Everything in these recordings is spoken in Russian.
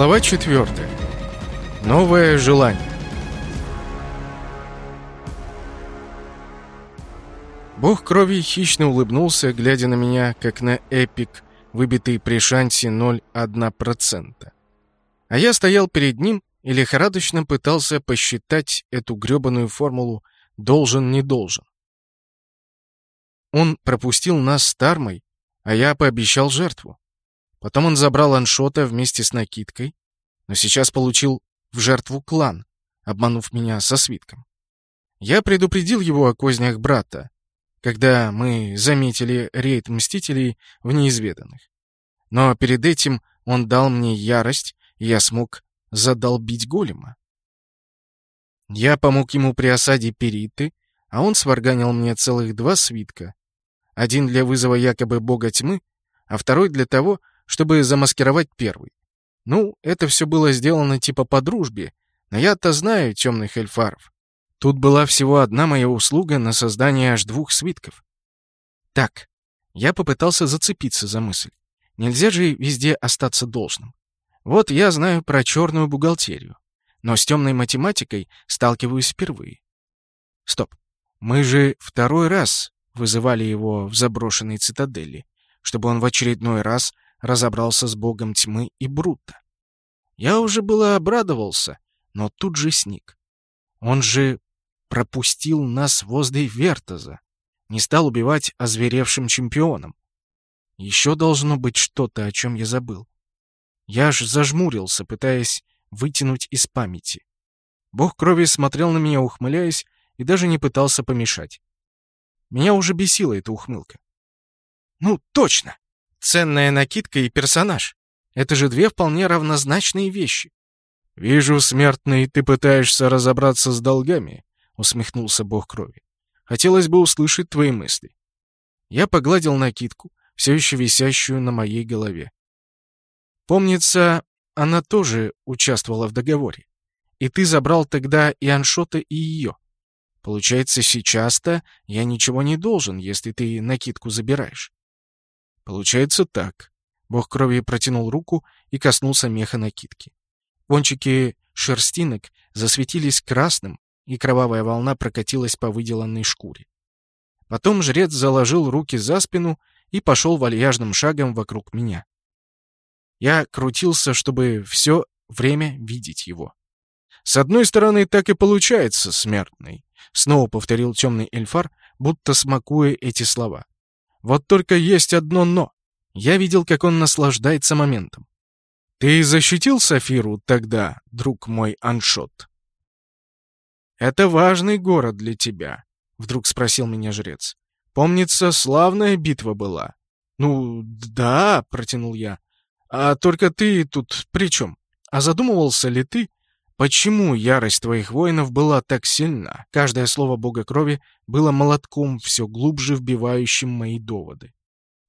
Глава 4. Новое желание. Бог крови хищно улыбнулся, глядя на меня, как на эпик, выбитый при шансе 0,1%. А я стоял перед ним и лихорадочно пытался посчитать эту грёбаную формулу «должен-не должен». Он пропустил нас с Тармой, а я пообещал жертву. Потом он забрал аншота вместе с накидкой, но сейчас получил в жертву клан, обманув меня со свитком. Я предупредил его о кознях брата, когда мы заметили рейд Мстителей в неизведанных. Но перед этим он дал мне ярость, и я смог задолбить голема. Я помог ему при осаде Периты, а он сварганил мне целых два свитка. Один для вызова якобы бога тьмы, а второй для того, чтобы замаскировать первый. Ну, это все было сделано типа по дружбе, но я-то знаю темных эльфаров. Тут была всего одна моя услуга на создание аж двух свитков. Так, я попытался зацепиться за мысль. Нельзя же везде остаться должным. Вот я знаю про черную бухгалтерию, но с темной математикой сталкиваюсь впервые. Стоп, мы же второй раз вызывали его в заброшенной цитадели, чтобы он в очередной раз разобрался с богом тьмы и Брута. Я уже было обрадовался, но тут же сник. Он же пропустил нас возле Вертоза, не стал убивать озверевшим чемпионом. Еще должно быть что-то, о чем я забыл. Я аж зажмурился, пытаясь вытянуть из памяти. Бог крови смотрел на меня, ухмыляясь, и даже не пытался помешать. Меня уже бесила эта ухмылка. «Ну, точно! Ценная накидка и персонаж. Это же две вполне равнозначные вещи. «Вижу, смертный, ты пытаешься разобраться с долгами», — усмехнулся бог крови. «Хотелось бы услышать твои мысли». Я погладил накидку, все еще висящую на моей голове. Помнится, она тоже участвовала в договоре. И ты забрал тогда и Аншота, и ее. Получается, сейчас-то я ничего не должен, если ты накидку забираешь. Получается так. Бог крови протянул руку и коснулся меха накидки. Кончики шерстинок засветились красным, и кровавая волна прокатилась по выделанной шкуре. Потом жрец заложил руки за спину и пошел вальяжным шагом вокруг меня. Я крутился, чтобы все время видеть его. «С одной стороны, так и получается, смертный», — снова повторил темный эльфар, будто смакуя эти слова. Вот только есть одно «но». Я видел, как он наслаждается моментом. «Ты защитил Сафиру тогда, друг мой Аншот?» «Это важный город для тебя», — вдруг спросил меня жрец. «Помнится, славная битва была». «Ну, да», — протянул я. «А только ты тут при чем? А задумывался ли ты, Почему ярость твоих воинов была так сильна? Каждое слово бога крови было молотком, все глубже вбивающим мои доводы.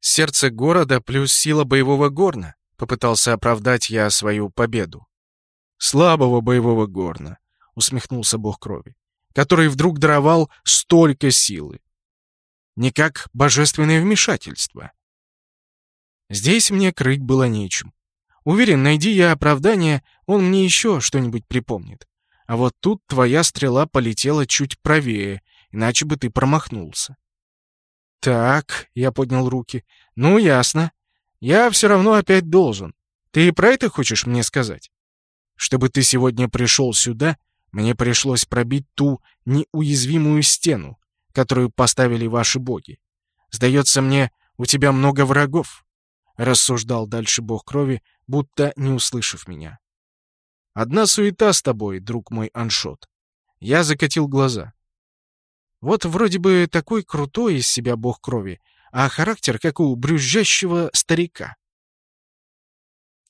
Сердце города плюс сила боевого горна. Попытался оправдать я свою победу. Слабого боевого горна, усмехнулся бог крови, который вдруг даровал столько силы. Не как божественное вмешательство. Здесь мне крыть было нечем. Уверен, найди я оправдание, он мне еще что-нибудь припомнит. А вот тут твоя стрела полетела чуть правее, иначе бы ты промахнулся. Так, я поднял руки. Ну, ясно. Я все равно опять должен. Ты про это хочешь мне сказать? Чтобы ты сегодня пришел сюда, мне пришлось пробить ту неуязвимую стену, которую поставили ваши боги. Сдается мне, у тебя много врагов рассуждал дальше бог крови, будто не услышав меня. Одна суета с тобой, друг мой Аншот. Я закатил глаза. Вот вроде бы такой крутой из себя бог крови, а характер как у брюзжащего старика.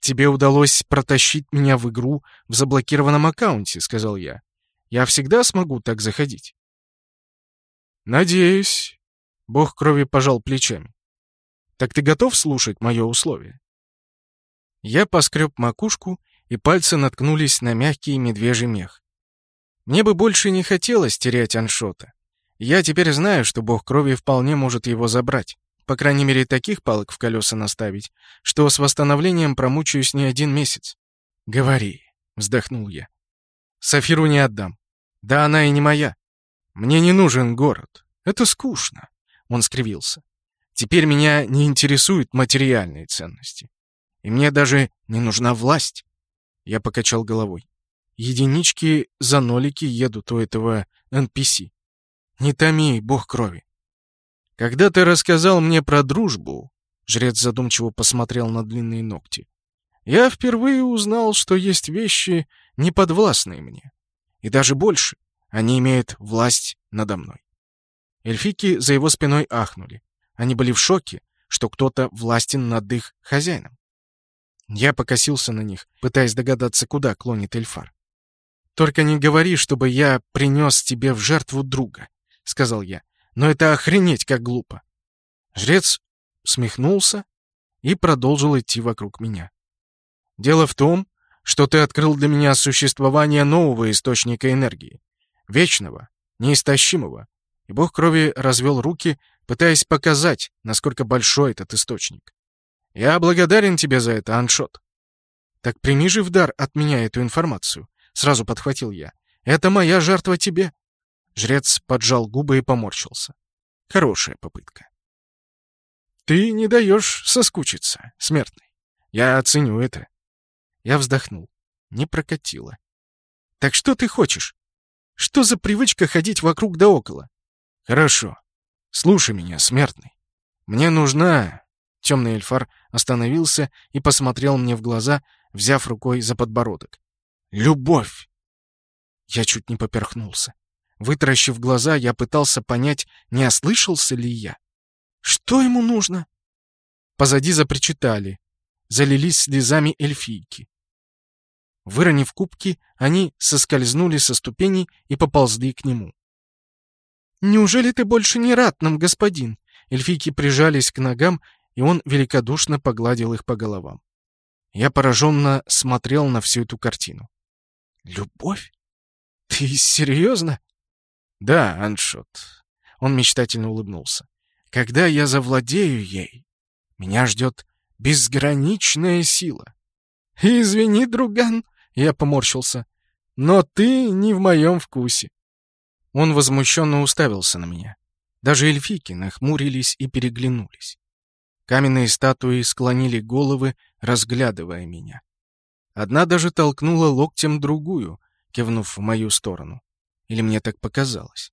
«Тебе удалось протащить меня в игру в заблокированном аккаунте», — сказал я. «Я всегда смогу так заходить». «Надеюсь», — бог крови пожал плечами. Так ты готов слушать мое условие?» Я поскреб макушку, и пальцы наткнулись на мягкий медвежий мех. Мне бы больше не хотелось терять аншота. Я теперь знаю, что бог крови вполне может его забрать. По крайней мере, таких палок в колеса наставить, что с восстановлением промучаюсь не один месяц. «Говори», — вздохнул я. «Сафиру не отдам. Да она и не моя. Мне не нужен город. Это скучно», — он скривился. «Теперь меня не интересуют материальные ценности. И мне даже не нужна власть». Я покачал головой. Единички за нолики едут у этого NPC. Не томи, бог крови. Когда ты рассказал мне про дружбу, жрец задумчиво посмотрел на длинные ногти. Я впервые узнал, что есть вещи, неподвластные мне. И даже больше, они имеют власть надо мной. Эльфики за его спиной ахнули. Они были в шоке, что кто-то властен над их хозяином. Я покосился на них, пытаясь догадаться, куда клонит Эльфар. «Только не говори, чтобы я принес тебе в жертву друга», — сказал я. «Но это охренеть как глупо». Жрец смехнулся и продолжил идти вокруг меня. Дело в том, что ты открыл для меня существование нового источника энергии, вечного, неистощимого. И бог крови развел руки, пытаясь показать, насколько большой этот источник. Я благодарен тебе за это, Аншот. Так прими же в дар от меня эту информацию, сразу подхватил я. Это моя жертва тебе. Жрец поджал губы и поморщился. Хорошая попытка. Ты не даешь соскучиться, смертный. Я оценю это. Я вздохнул. Не прокатило. «Так что ты хочешь? Что за привычка ходить вокруг да около?» «Хорошо. Слушай меня, смертный. Мне нужна...» Темный эльфар остановился и посмотрел мне в глаза, взяв рукой за подбородок. «Любовь!» Я чуть не поперхнулся. Вытаращив глаза, я пытался понять, не ослышался ли я. «Что ему нужно?» Позади запричитали. Залились слезами эльфийки. Выронив кубки, они соскользнули со ступеней и поползли к нему. «Неужели ты больше не рад нам, господин?» Эльфийки прижались к ногам, и он великодушно погладил их по головам. Я пораженно смотрел на всю эту картину. «Любовь? Ты серьезно?» «Да, Аншот». Он мечтательно улыбнулся. «Когда я завладею ей, меня ждет безграничная сила». «Извини, друган», я поморщился. «Но ты не в моем вкусе». Он возмущенно уставился на меня. Даже эльфики нахмурились и переглянулись. Каменные статуи склонили головы, разглядывая меня. Одна даже толкнула локтем другую, кивнув в мою сторону. Или мне так показалось.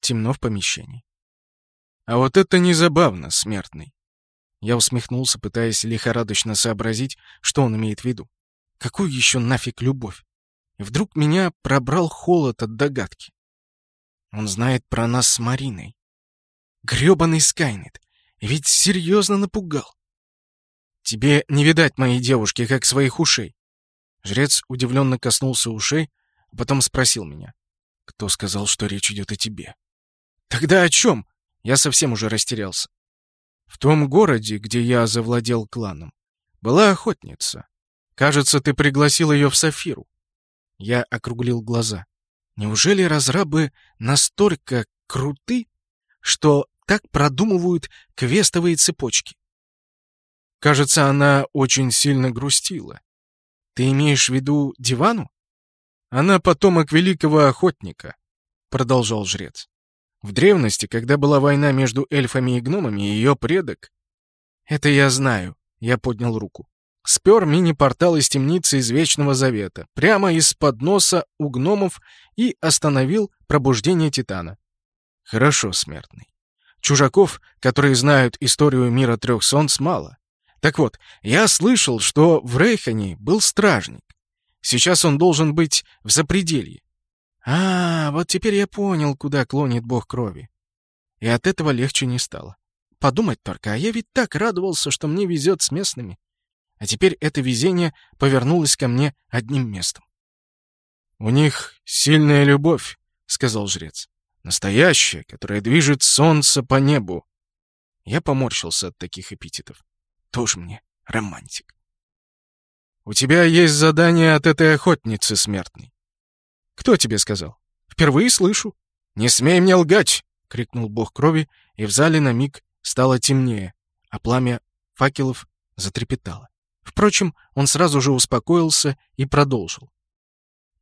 Темно в помещении. А вот это незабавно, смертный. Я усмехнулся, пытаясь лихорадочно сообразить, что он имеет в виду. Какую еще нафиг любовь? Вдруг меня пробрал холод от догадки. Он знает про нас с Мариной. Грёбаный Скайнет. Ведь серьезно напугал. Тебе не видать моей девушки, как своих ушей. Жрец удивленно коснулся ушей, а потом спросил меня. Кто сказал, что речь идет о тебе? Тогда о чем? Я совсем уже растерялся. В том городе, где я завладел кланом, была охотница. Кажется, ты пригласил ее в Сафиру. Я округлил глаза. Неужели разрабы настолько круты, что так продумывают квестовые цепочки? Кажется, она очень сильно грустила. Ты имеешь в виду дивану? Она потомок великого охотника, продолжал жрец. В древности, когда была война между эльфами и гномами, ее предок... Это я знаю, я поднял руку. Спер мини-портал из темницы из Вечного Завета, прямо из-под носа у гномов и остановил пробуждение Титана. Хорошо, смертный. Чужаков, которые знают историю мира трех солнц, мало. Так вот, я слышал, что в Рейхане был стражник. Сейчас он должен быть в запределье. А, вот теперь я понял, куда клонит бог крови. И от этого легче не стало. Подумать только, а я ведь так радовался, что мне везет с местными. А теперь это везение повернулось ко мне одним местом. «У них сильная любовь», — сказал жрец. «Настоящая, которая движет солнце по небу». Я поморщился от таких эпитетов. Тоже мне романтик. «У тебя есть задание от этой охотницы смертной». «Кто тебе сказал?» «Впервые слышу». «Не смей мне лгать!» — крикнул бог крови, и в зале на миг стало темнее, а пламя факелов затрепетало. Впрочем, он сразу же успокоился и продолжил.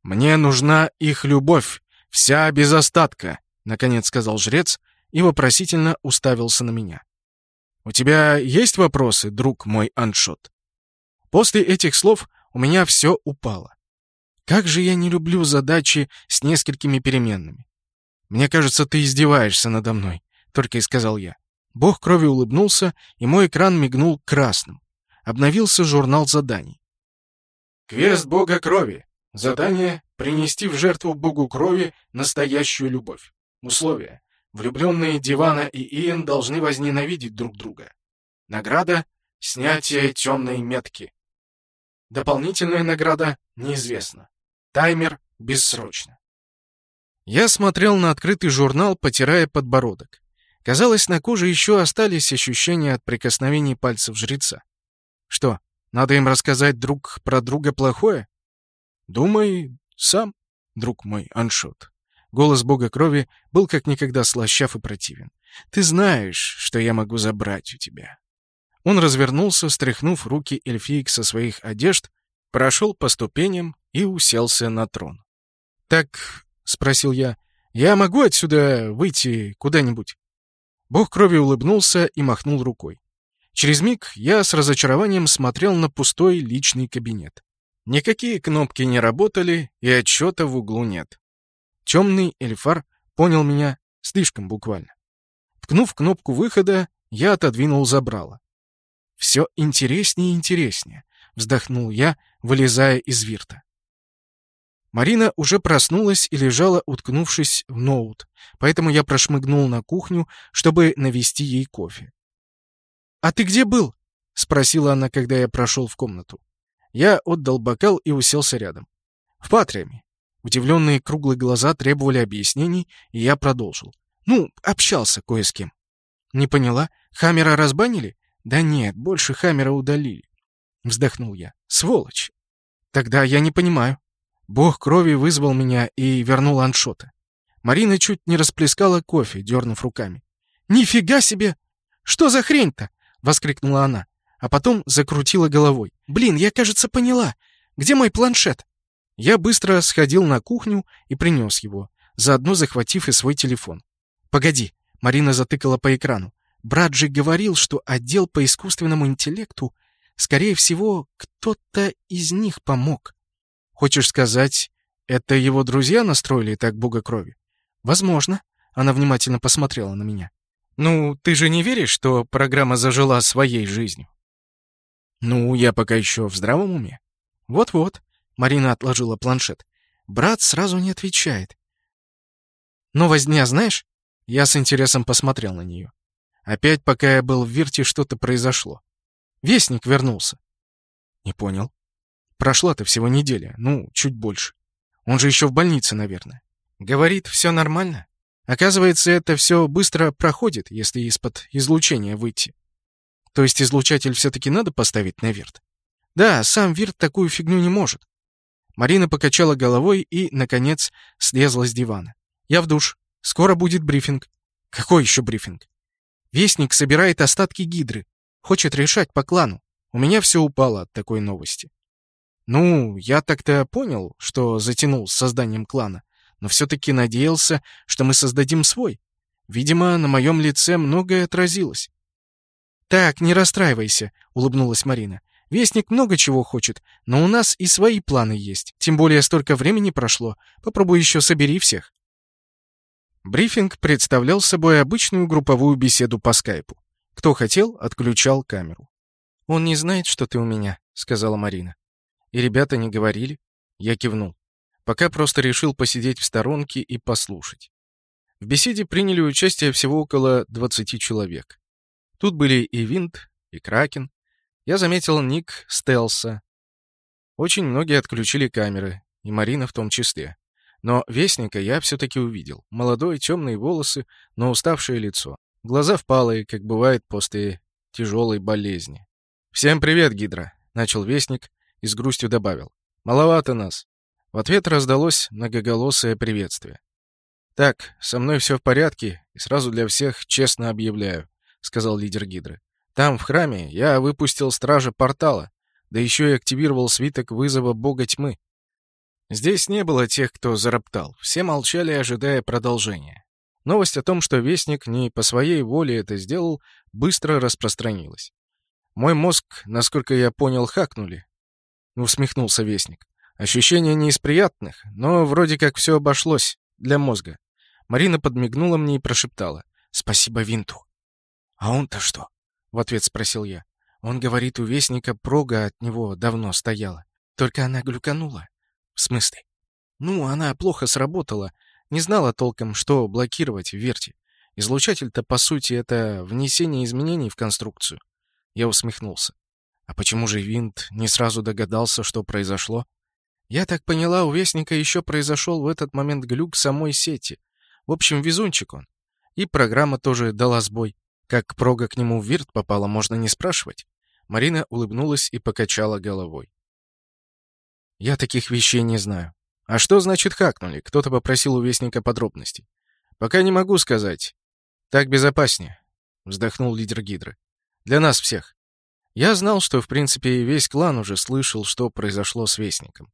«Мне нужна их любовь, вся без остатка», — наконец сказал жрец и вопросительно уставился на меня. «У тебя есть вопросы, друг мой Аншот?» После этих слов у меня все упало. Как же я не люблю задачи с несколькими переменными. Мне кажется, ты издеваешься надо мной, только и сказал я. Бог крови улыбнулся, и мой экран мигнул красным. Обновился журнал заданий. Квест Бога крови. Задание — принести в жертву Богу крови настоящую любовь. Условия. Влюбленные Дивана и Иэн должны возненавидеть друг друга. Награда — снятие темной метки. Дополнительная награда неизвестна. Таймер бессрочно. Я смотрел на открытый журнал, потирая подбородок. Казалось, на коже еще остались ощущения от прикосновений пальцев жреца. Что, надо им рассказать друг про друга плохое? Думай сам, друг мой Аншот. Голос бога крови был как никогда слащав и противен. Ты знаешь, что я могу забрать у тебя. Он развернулся, стряхнув руки эльфиек со своих одежд, прошел по ступеням и уселся на трон. «Так», — спросил я, — «я могу отсюда выйти куда-нибудь?» Бог крови улыбнулся и махнул рукой. Через миг я с разочарованием смотрел на пустой личный кабинет. Никакие кнопки не работали, и отчета в углу нет. Темный эльфар понял меня слишком буквально. Ткнув кнопку выхода, я отодвинул забрало. «Все интереснее и интереснее», — вздохнул я, вылезая из вирта. Марина уже проснулась и лежала, уткнувшись в ноут, поэтому я прошмыгнул на кухню, чтобы навести ей кофе. «А ты где был?» — спросила она, когда я прошел в комнату. Я отдал бокал и уселся рядом. «В Патриаме». Удивленные круглые глаза требовали объяснений, и я продолжил. «Ну, общался кое с кем». «Не поняла? Хаммера разбанили?» «Да нет, больше Хаммера удалили». Вздохнул я. «Сволочь!» «Тогда я не понимаю». Бог крови вызвал меня и вернул аншота. Марина чуть не расплескала кофе, дернув руками. «Нифига себе! Что за хрень-то?» — воскликнула она, а потом закрутила головой. «Блин, я, кажется, поняла. Где мой планшет?» Я быстро сходил на кухню и принес его, заодно захватив и свой телефон. «Погоди», — Марина затыкала по экрану. «Брат же говорил, что отдел по искусственному интеллекту, скорее всего, кто-то из них помог». Хочешь сказать, это его друзья настроили так бога крови? Возможно. Она внимательно посмотрела на меня. Ну, ты же не веришь, что программа зажила своей жизнью? Ну, я пока еще в здравом уме. Вот-вот. Марина отложила планшет. Брат сразу не отвечает. Новость дня знаешь? Я с интересом посмотрел на нее. Опять, пока я был в Вирте, что-то произошло. Вестник вернулся. Не понял. Прошла-то всего неделя, ну, чуть больше. Он же еще в больнице, наверное. Говорит, все нормально. Оказывается, это все быстро проходит, если из-под излучения выйти. То есть излучатель все-таки надо поставить на вирт? Да, сам вирт такую фигню не может. Марина покачала головой и, наконец, слезла с дивана. Я в душ. Скоро будет брифинг. Какой еще брифинг? Вестник собирает остатки гидры. Хочет решать по клану. У меня все упало от такой новости. Ну, я так-то понял, что затянул с созданием клана, но все-таки надеялся, что мы создадим свой. Видимо, на моем лице многое отразилось. «Так, не расстраивайся», — улыбнулась Марина. «Вестник много чего хочет, но у нас и свои планы есть. Тем более столько времени прошло. Попробуй еще собери всех». Брифинг представлял собой обычную групповую беседу по скайпу. Кто хотел, отключал камеру. «Он не знает, что ты у меня», — сказала Марина. И ребята не говорили? Я кивнул. Пока просто решил посидеть в сторонке и послушать. В беседе приняли участие всего около 20 человек. Тут были и Винт, и Кракен. Я заметил ник Стелса. Очень многие отключили камеры, и Марина в том числе. Но Вестника я все-таки увидел. Молодое, темные волосы, но уставшее лицо. Глаза впалые, как бывает после тяжелой болезни. «Всем привет, Гидра!» — начал Вестник, и с грустью добавил. «Маловато нас». В ответ раздалось многоголосое приветствие. «Так, со мной все в порядке, и сразу для всех честно объявляю», — сказал лидер Гидры. «Там, в храме, я выпустил стража портала, да еще и активировал свиток вызова бога тьмы. Здесь не было тех, кто зароптал. Все молчали, ожидая продолжения. Новость о том, что Вестник не по своей воле это сделал, быстро распространилась. Мой мозг, насколько я понял, хакнули. Усмехнулся Вестник. Ощущение не из приятных, но вроде как все обошлось для мозга. Марина подмигнула мне и прошептала. «Спасибо Винту». «А он-то что?» — в ответ спросил я. Он говорит, у Вестника прога от него давно стояла. Только она глюканула. В смысле? Ну, она плохо сработала. Не знала толком, что блокировать в верте. Излучатель-то, по сути, это внесение изменений в конструкцию. Я усмехнулся. А почему же Винт не сразу догадался, что произошло? Я так поняла, у Вестника еще произошел в этот момент глюк самой сети. В общем, везунчик он. И программа тоже дала сбой. Как прога к нему в вирт попала, можно не спрашивать. Марина улыбнулась и покачала головой. Я таких вещей не знаю. А что значит хакнули? Кто-то попросил у Вестника подробностей. Пока не могу сказать. Так безопаснее, вздохнул лидер Гидры. Для нас всех. Я знал, что, в принципе, весь клан уже слышал, что произошло с Вестником.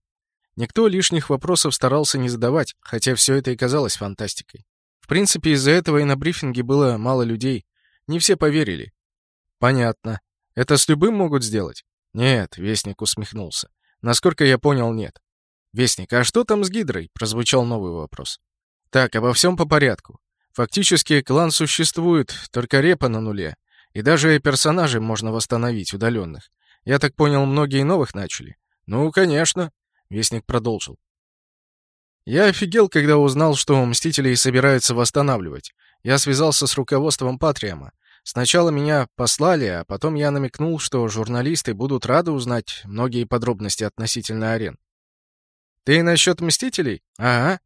Никто лишних вопросов старался не задавать, хотя все это и казалось фантастикой. В принципе, из-за этого и на брифинге было мало людей. Не все поверили. Понятно. Это с любым могут сделать? Нет, Вестник усмехнулся. Насколько я понял, нет. Вестник, а что там с Гидрой? Прозвучал новый вопрос. Так, обо всем по порядку. Фактически клан существует, только репа на нуле. И даже персонажей можно восстановить, удаленных. Я так понял, многие новых начали? Ну, конечно. Вестник продолжил. Я офигел, когда узнал, что Мстителей собираются восстанавливать. Я связался с руководством Патриама. Сначала меня послали, а потом я намекнул, что журналисты будут рады узнать многие подробности относительно арен. Ты насчет Мстителей? Ага.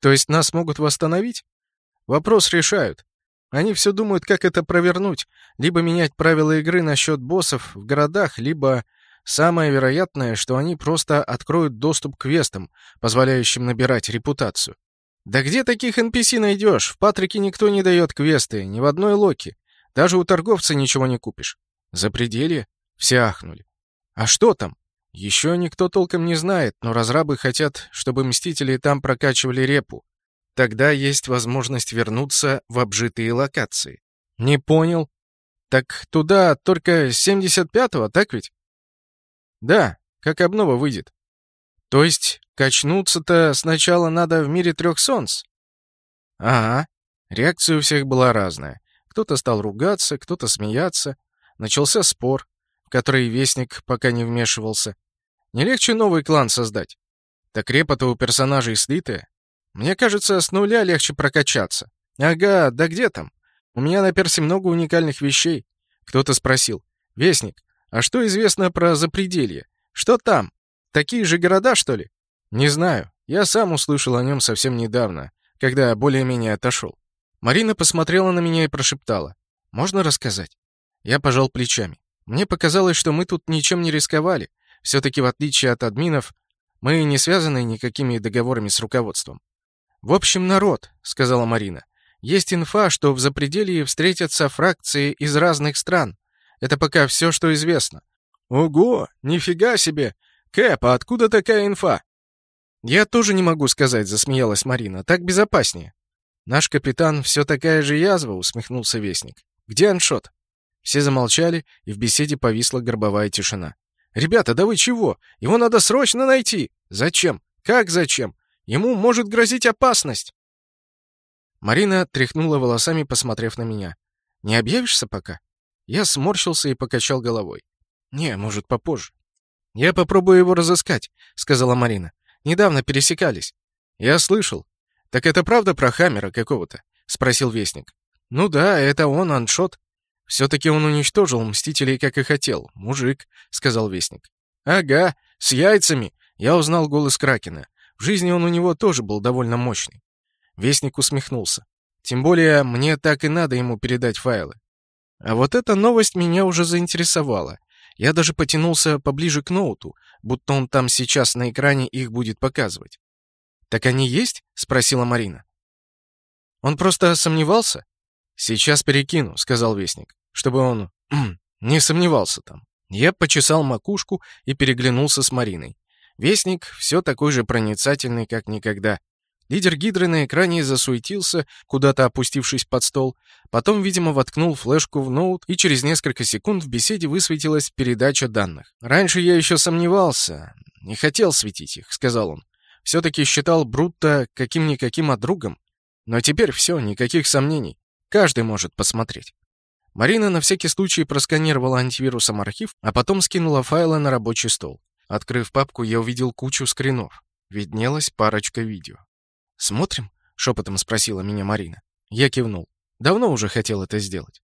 То есть нас могут восстановить? Вопрос решают. Они все думают, как это провернуть. Либо менять правила игры насчет боссов в городах, либо Самое вероятное, что они просто откроют доступ к квестам, позволяющим набирать репутацию. Да где таких NPC найдешь? В Патрике никто не дает квесты, ни в одной локе. Даже у торговца ничего не купишь. За пределе все ахнули. А что там? Еще никто толком не знает, но разрабы хотят, чтобы Мстители там прокачивали репу. Тогда есть возможность вернуться в обжитые локации. Не понял. Так туда только 75-го, так ведь? Да, как обнова выйдет. То есть качнуться-то сначала надо в мире трех солнц? Ага. Реакция у всех была разная. Кто-то стал ругаться, кто-то смеяться. Начался спор, в который Вестник пока не вмешивался. Не легче новый клан создать? Так репа-то у персонажей слитая. Мне кажется, с нуля легче прокачаться. Ага, да где там? У меня на персе много уникальных вещей. Кто-то спросил. Вестник, а что известно про Запределье? Что там? Такие же города, что ли? Не знаю. Я сам услышал о нем совсем недавно, когда более-менее отошел. Марина посмотрела на меня и прошептала. «Можно рассказать?» Я пожал плечами. Мне показалось, что мы тут ничем не рисковали. Все-таки, в отличие от админов, мы не связаны никакими договорами с руководством. «В общем, народ», — сказала Марина, — «есть инфа, что в Запределье встретятся фракции из разных стран. Это пока все, что известно. Ого, нифига себе! Кэп, а откуда такая инфа? Я тоже не могу сказать, засмеялась Марина. Так безопаснее. Наш капитан все такая же язва, усмехнулся Вестник. Где аншот? Все замолчали, и в беседе повисла горбовая тишина. «Ребята, да вы чего? Его надо срочно найти!» «Зачем? Как зачем? Ему может грозить опасность!» Марина тряхнула волосами, посмотрев на меня. «Не объявишься пока?» Я сморщился и покачал головой. «Не, может, попозже». «Я попробую его разыскать», — сказала Марина. «Недавно пересекались». «Я слышал». «Так это правда про Хаммера какого-то?» — спросил Вестник. «Ну да, это он, аншот». «Все-таки он уничтожил Мстителей, как и хотел. Мужик», — сказал Вестник. «Ага, с яйцами!» Я узнал голос Кракена. В жизни он у него тоже был довольно мощный. Вестник усмехнулся. «Тем более, мне так и надо ему передать файлы. А вот эта новость меня уже заинтересовала. Я даже потянулся поближе к ноуту, будто он там сейчас на экране их будет показывать. «Так они есть?» — спросила Марина. «Он просто сомневался?» «Сейчас перекину», — сказал Вестник, чтобы он не сомневался там. Я почесал макушку и переглянулся с Мариной. Вестник все такой же проницательный, как никогда. Лидер Гидры на экране засуетился, куда-то опустившись под стол, потом, видимо, воткнул флешку в ноут, и через несколько секунд в беседе высветилась передача данных. «Раньше я еще сомневался, не хотел светить их», — сказал он. «Все-таки считал Брутто каким-никаким, а другом. Но теперь все, никаких сомнений. Каждый может посмотреть». Марина на всякий случай просканировала антивирусом архив, а потом скинула файлы на рабочий стол. Открыв папку, я увидел кучу скринов. Виднелась парочка видео. «Смотрим?» — шепотом спросила меня Марина. Я кивнул. Давно уже хотел это сделать.